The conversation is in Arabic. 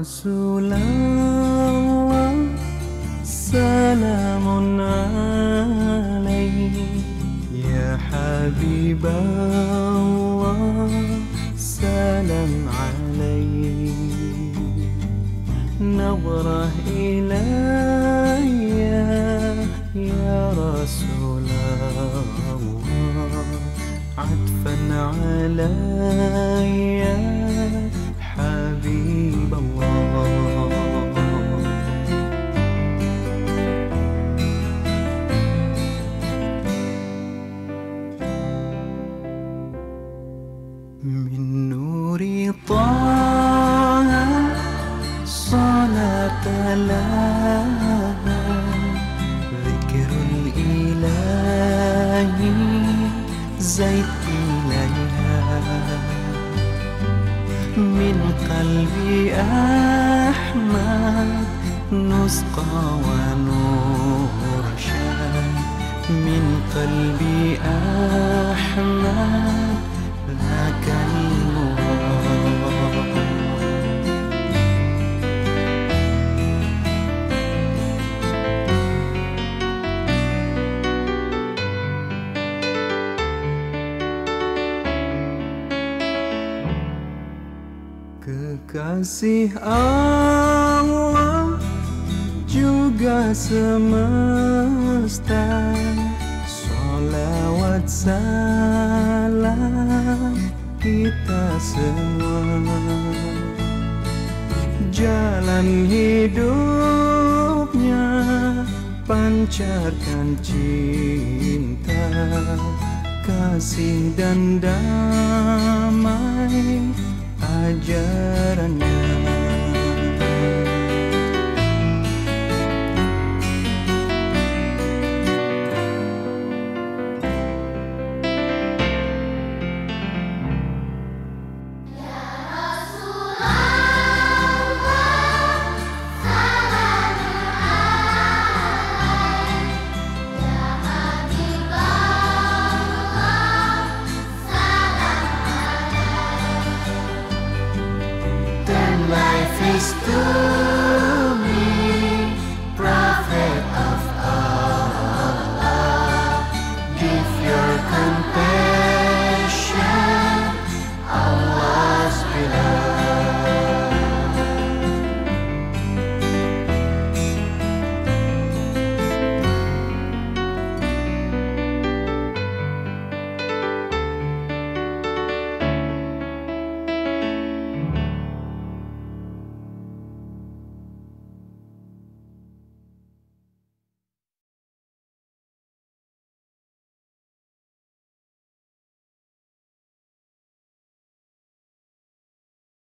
رسول الله سلام عليك يا حبيب الله سلام عليك نظرة إلي يا رسول الله. عطفا علي. طه صلاة لها ذكر الإله زيد إليها من قلبي أحمد نسقى ونرشد من قلبي أحمد Kekasih Allah juga semesta. Salawat salam kita semua. Jalan hidupnya pancarkan cinta Kasih dan damai ajarannya face.